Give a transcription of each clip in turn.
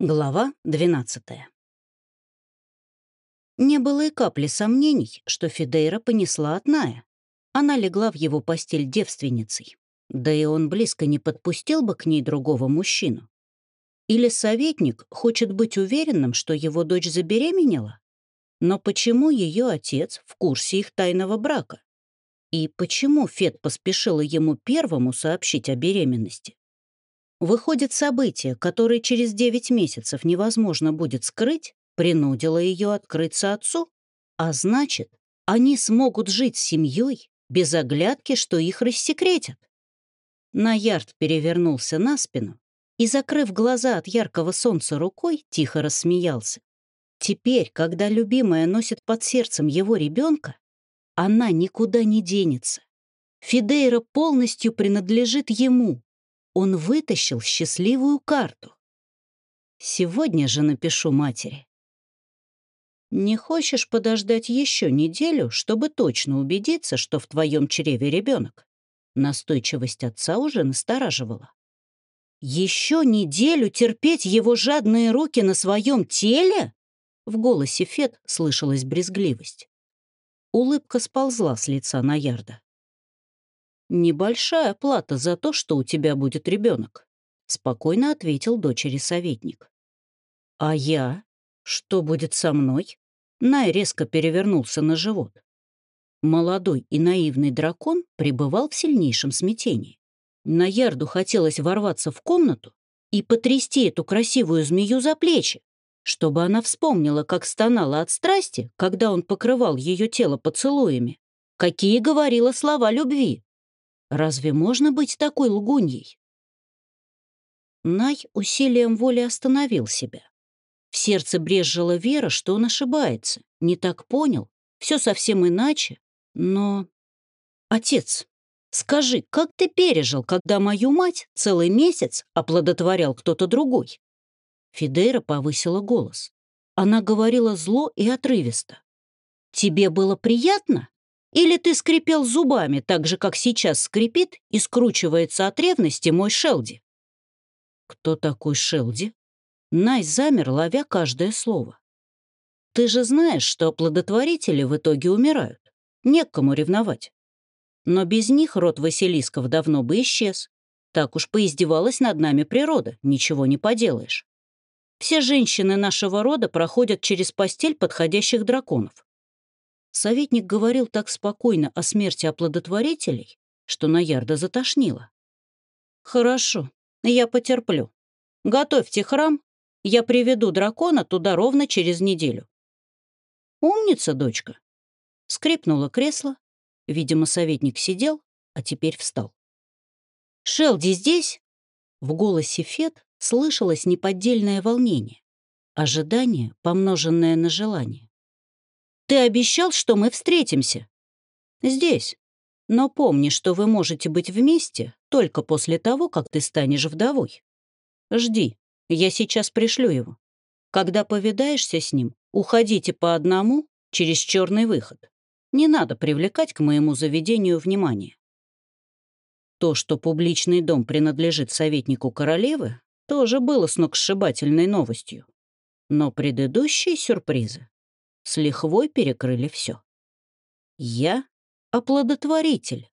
Глава 12 Не было и капли сомнений, что Фидейра понесла от Ная. Она легла в его постель девственницей. Да и он близко не подпустил бы к ней другого мужчину. Или советник хочет быть уверенным, что его дочь забеременела? Но почему ее отец в курсе их тайного брака? И почему Фед поспешила ему первому сообщить о беременности? Выходит, событие, которое через 9 месяцев невозможно будет скрыть, принудило ее открыться отцу, а значит, они смогут жить с семьей без оглядки, что их рассекретят. Наярд перевернулся на спину и, закрыв глаза от яркого солнца рукой, тихо рассмеялся. Теперь, когда любимая носит под сердцем его ребенка, она никуда не денется. Фидейра полностью принадлежит ему, он вытащил счастливую карту. Сегодня же напишу матери. Не хочешь подождать еще неделю, чтобы точно убедиться, что в твоем чреве ребенок? Настойчивость отца уже настораживала. Еще неделю терпеть его жадные руки на своем теле? В голосе Фет слышалась брезгливость. Улыбка сползла с лица на ярда. «Небольшая плата за то, что у тебя будет ребенок», — спокойно ответил дочери советник. «А я? Что будет со мной?» Най резко перевернулся на живот. Молодой и наивный дракон пребывал в сильнейшем смятении. Наярду хотелось ворваться в комнату и потрясти эту красивую змею за плечи, чтобы она вспомнила, как стонала от страсти, когда он покрывал ее тело поцелуями, какие говорила слова любви. Разве можно быть такой лгуньей? Най усилием воли остановил себя. В сердце брезжила вера, что он ошибается, не так понял, все совсем иначе, но... Отец, скажи, как ты пережил, когда мою мать целый месяц оплодотворял кто-то другой? Фидейра повысила голос. Она говорила зло и отрывисто. «Тебе было приятно?» Или ты скрипел зубами, так же, как сейчас скрипит и скручивается от ревности мой Шелди?» «Кто такой Шелди?» Най замер, ловя каждое слово. «Ты же знаешь, что оплодотворители в итоге умирают. Не к кому ревновать. Но без них род Василисков давно бы исчез. Так уж поиздевалась над нами природа, ничего не поделаешь. Все женщины нашего рода проходят через постель подходящих драконов. Советник говорил так спокойно о смерти оплодотворителей, что Наярда затошнило. «Хорошо, я потерплю. Готовьте храм, я приведу дракона туда ровно через неделю». «Умница, дочка!» Скрипнуло кресло. Видимо, советник сидел, а теперь встал. «Шелди здесь?» В голосе Фет слышалось неподдельное волнение, ожидание, помноженное на желание. Ты обещал, что мы встретимся. Здесь. Но помни, что вы можете быть вместе только после того, как ты станешь вдовой. Жди, я сейчас пришлю его. Когда повидаешься с ним, уходите по одному через черный выход. Не надо привлекать к моему заведению внимание. То, что публичный дом принадлежит советнику королевы, тоже было сногсшибательной новостью. Но предыдущие сюрпризы с лихвой перекрыли все. Я — оплодотворитель.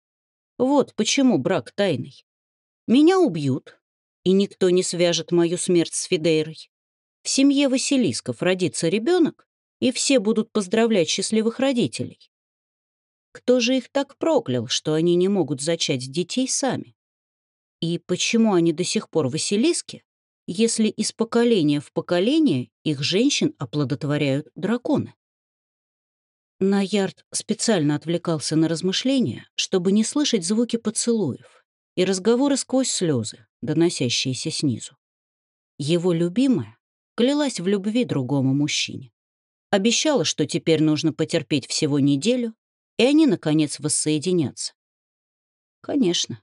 Вот почему брак тайный. Меня убьют, и никто не свяжет мою смерть с Фидейрой. В семье Василисков родится ребенок, и все будут поздравлять счастливых родителей. Кто же их так проклял, что они не могут зачать детей сами? И почему они до сих пор Василиски, если из поколения в поколение их женщин оплодотворяют драконы? Наярд специально отвлекался на размышления, чтобы не слышать звуки поцелуев и разговоры сквозь слезы, доносящиеся снизу. Его любимая клялась в любви другому мужчине. Обещала, что теперь нужно потерпеть всего неделю, и они, наконец, воссоединятся. Конечно,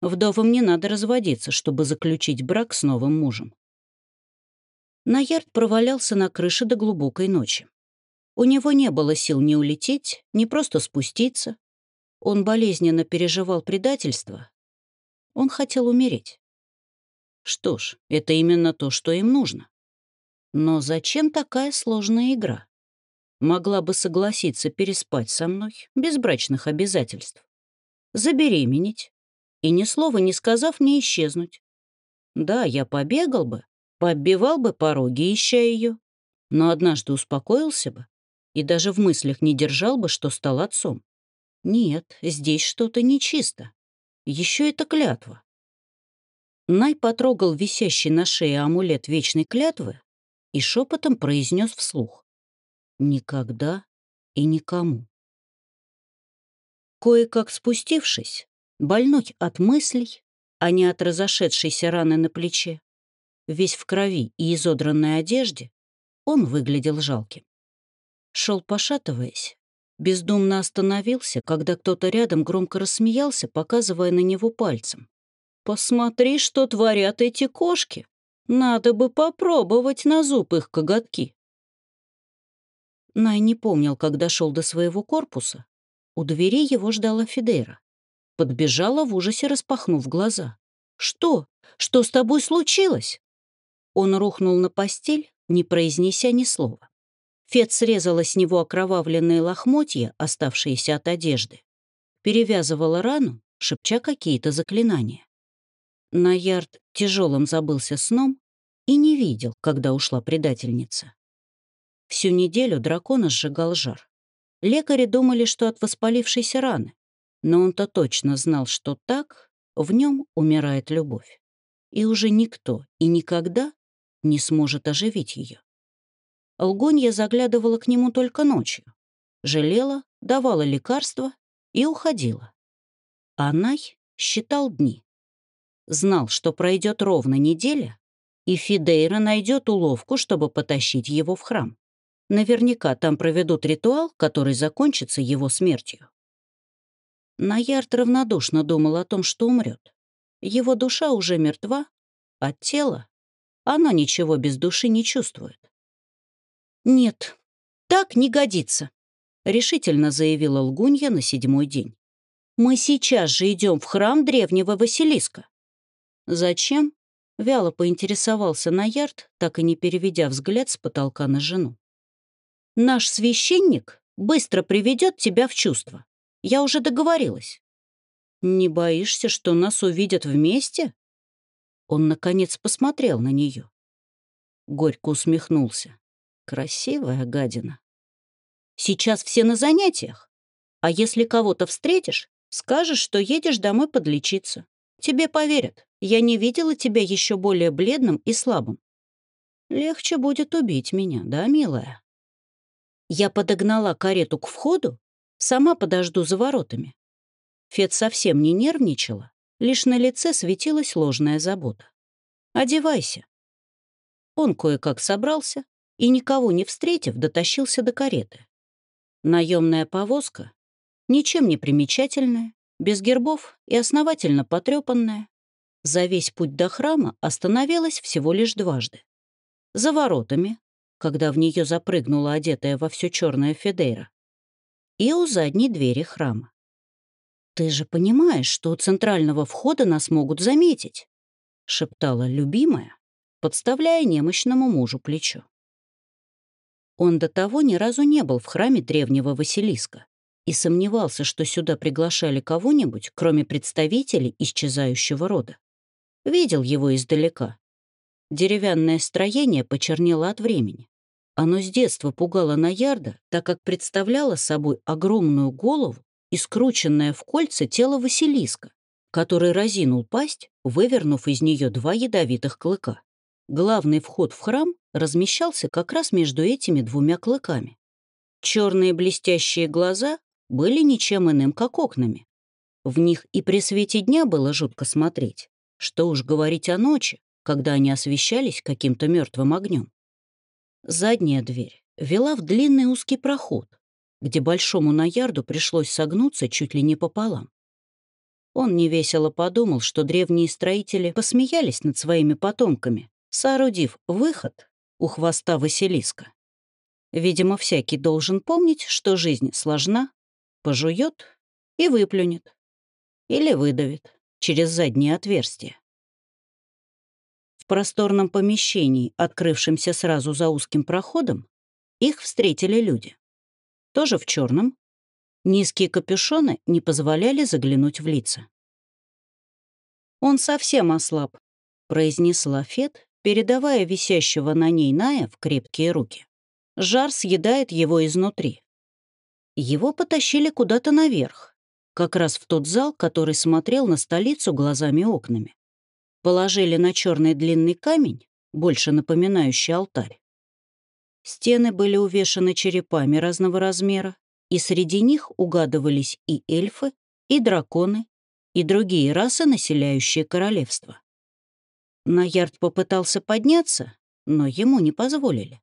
вдовам не надо разводиться, чтобы заключить брак с новым мужем. Наярд провалялся на крыше до глубокой ночи. У него не было сил ни улететь, ни просто спуститься. Он болезненно переживал предательство. Он хотел умереть. Что ж, это именно то, что им нужно. Но зачем такая сложная игра? Могла бы согласиться переспать со мной без брачных обязательств. Забеременеть. И ни слова не сказав мне исчезнуть. Да, я побегал бы, пооббивал бы пороги, ища ее, но однажды успокоился бы и даже в мыслях не держал бы, что стал отцом. Нет, здесь что-то нечисто. Еще это клятва. Най потрогал висящий на шее амулет вечной клятвы и шепотом произнес вслух. «Никогда и никому». Кое-как спустившись, больной от мыслей, а не от разошедшейся раны на плече, весь в крови и изодранной одежде, он выглядел жалким. Шел пошатываясь, бездумно остановился, когда кто-то рядом громко рассмеялся, показывая на него пальцем. «Посмотри, что творят эти кошки! Надо бы попробовать на зуб их коготки!» Най не помнил, когда шел до своего корпуса. У двери его ждала Фидера. Подбежала в ужасе, распахнув глаза. «Что? Что с тобой случилось?» Он рухнул на постель, не произнеся ни слова. Фет срезала с него окровавленные лохмотья, оставшиеся от одежды, перевязывала рану, шепча какие-то заклинания. Наярд тяжелым забылся сном и не видел, когда ушла предательница. Всю неделю дракона сжигал жар. Лекари думали, что от воспалившейся раны, но он-то точно знал, что так в нем умирает любовь. И уже никто и никогда не сможет оживить ее. Лгунья заглядывала к нему только ночью. Жалела, давала лекарства и уходила. А Най считал дни. Знал, что пройдет ровно неделя, и Фидейра найдет уловку, чтобы потащить его в храм. Наверняка там проведут ритуал, который закончится его смертью. Наярд равнодушно думал о том, что умрет. Его душа уже мертва, а тело, оно ничего без души не чувствует. «Нет, так не годится», — решительно заявила Лгунья на седьмой день. «Мы сейчас же идем в храм древнего Василиска». «Зачем?» — вяло поинтересовался Наярд, так и не переведя взгляд с потолка на жену. «Наш священник быстро приведет тебя в чувство. Я уже договорилась». «Не боишься, что нас увидят вместе?» Он, наконец, посмотрел на нее. Горько усмехнулся. Красивая гадина. Сейчас все на занятиях. А если кого-то встретишь, скажешь, что едешь домой подлечиться. Тебе поверят. Я не видела тебя еще более бледным и слабым. Легче будет убить меня, да, милая? Я подогнала карету к входу, сама подожду за воротами. Фет совсем не нервничала, лишь на лице светилась ложная забота. «Одевайся». Он кое-как собрался, и, никого не встретив, дотащился до кареты. Наемная повозка, ничем не примечательная, без гербов и основательно потрепанная, за весь путь до храма остановилась всего лишь дважды. За воротами, когда в нее запрыгнула одетая во все черное Федейра, и у задней двери храма. «Ты же понимаешь, что у центрального входа нас могут заметить», — шептала любимая, подставляя немощному мужу плечо. Он до того ни разу не был в храме древнего Василиска и сомневался, что сюда приглашали кого-нибудь, кроме представителей исчезающего рода. Видел его издалека. Деревянное строение почернело от времени. Оно с детства пугало Наярда, так как представляло собой огромную голову и скрученное в кольца тело Василиска, который разинул пасть, вывернув из нее два ядовитых клыка. Главный вход в храм размещался как раз между этими двумя клыками. Черные блестящие глаза были ничем иным, как окнами. В них и при свете дня было жутко смотреть. Что уж говорить о ночи, когда они освещались каким-то мертвым огнем. Задняя дверь вела в длинный узкий проход, где большому наярду пришлось согнуться чуть ли не пополам. Он невесело подумал, что древние строители посмеялись над своими потомками, соорудив выход у хвоста Василиска. Видимо, всякий должен помнить, что жизнь сложна, пожует и выплюнет. Или выдавит через заднее отверстие. Просторном помещении, открывшемся сразу за узким проходом, их встретили люди. Тоже в черном. Низкие капюшоны не позволяли заглянуть в лица. «Он совсем ослаб», — произнесла Фет, передавая висящего на ней Ная в крепкие руки. Жар съедает его изнутри. Его потащили куда-то наверх, как раз в тот зал, который смотрел на столицу глазами-окнами. Положили на черный длинный камень, больше напоминающий алтарь. Стены были увешаны черепами разного размера, и среди них угадывались и эльфы, и драконы, и другие расы, населяющие королевство. Наярд попытался подняться, но ему не позволили.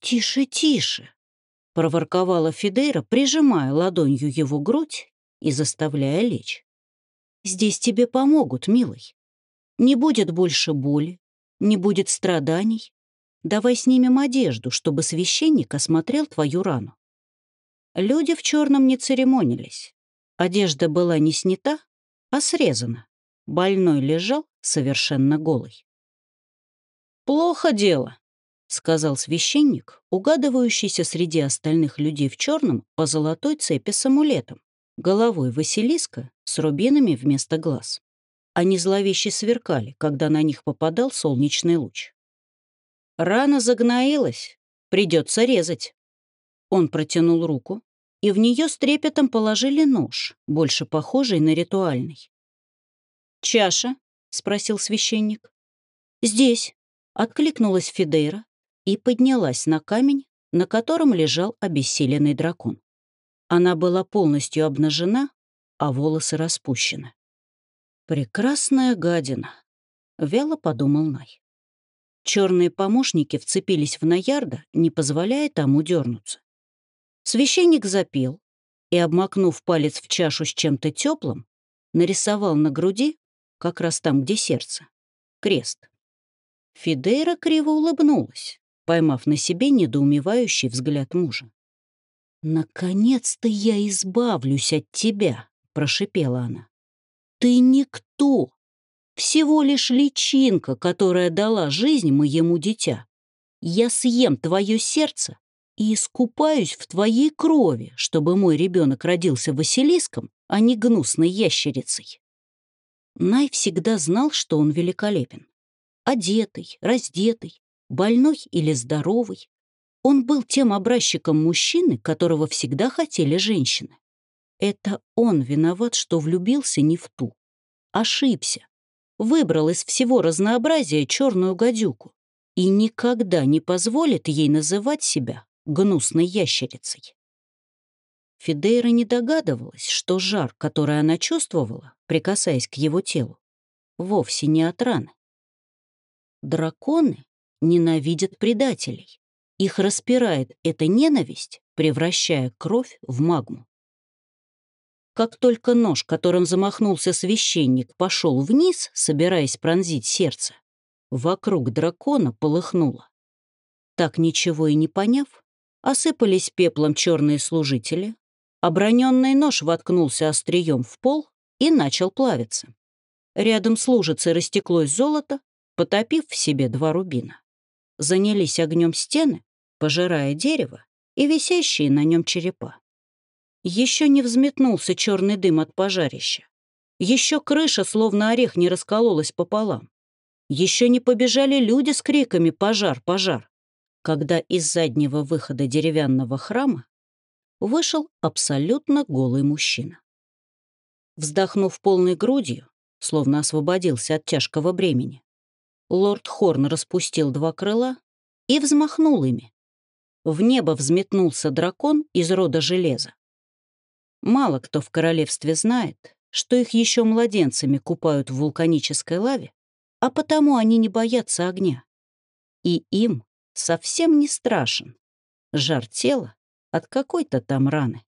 «Тише, тише!» — проворковала Фидейра, прижимая ладонью его грудь и заставляя лечь. «Здесь тебе помогут, милый. Не будет больше боли, не будет страданий. Давай снимем одежду, чтобы священник осмотрел твою рану». Люди в черном не церемонились. Одежда была не снята, а срезана. Больной лежал совершенно голый. «Плохо дело», — сказал священник, угадывающийся среди остальных людей в черном по золотой цепи с амулетом, головой Василиска с рубинами вместо глаз. Они зловеще сверкали, когда на них попадал солнечный луч. «Рана загноилась, придется резать». Он протянул руку, и в нее с трепетом положили нож, больше похожий на ритуальный. «Чаша?» — спросил священник. «Здесь», — откликнулась Фидейра и поднялась на камень, на котором лежал обессиленный дракон. Она была полностью обнажена, а волосы распущены. «Прекрасная гадина», — вяло подумал Най. Черные помощники вцепились в Наярда, не позволяя тому дернуться. Священник запел и, обмакнув палец в чашу с чем-то теплым, нарисовал на груди как раз там, где сердце. Крест. Фидейра криво улыбнулась, поймав на себе недоумевающий взгляд мужа. «Наконец-то я избавлюсь от тебя», — прошипела она. «Ты никто, всего лишь личинка, которая дала жизнь моему дитя. Я съем твое сердце и искупаюсь в твоей крови, чтобы мой ребенок родился Василиском, а не гнусной ящерицей». Най всегда знал, что он великолепен. Одетый, раздетый, больной или здоровый. Он был тем образчиком мужчины, которого всегда хотели женщины. Это он виноват, что влюбился не в ту. Ошибся. Выбрал из всего разнообразия черную гадюку и никогда не позволит ей называть себя гнусной ящерицей. Фидейра не догадывалась, что жар, который она чувствовала, прикасаясь к его телу, вовсе не от раны. Драконы ненавидят предателей. Их распирает эта ненависть, превращая кровь в магму. Как только нож, которым замахнулся священник, пошел вниз, собираясь пронзить сердце, вокруг дракона полыхнуло. Так ничего и не поняв, осыпались пеплом черные служители, Оброненный нож воткнулся острием в пол и начал плавиться. Рядом с лужицей растеклось золото, потопив в себе два рубина. Занялись огнем стены, пожирая дерево и висящие на нем черепа. Еще не взметнулся черный дым от пожарища. Еще крыша, словно орех, не раскололась пополам. Еще не побежали люди с криками «Пожар! Пожар!», когда из заднего выхода деревянного храма вышел абсолютно голый мужчина. Вздохнув полной грудью, словно освободился от тяжкого бремени, лорд Хорн распустил два крыла и взмахнул ими. В небо взметнулся дракон из рода железа. Мало кто в королевстве знает, что их еще младенцами купают в вулканической лаве, а потому они не боятся огня. И им совсем не страшен жар тела от какой-то там раны.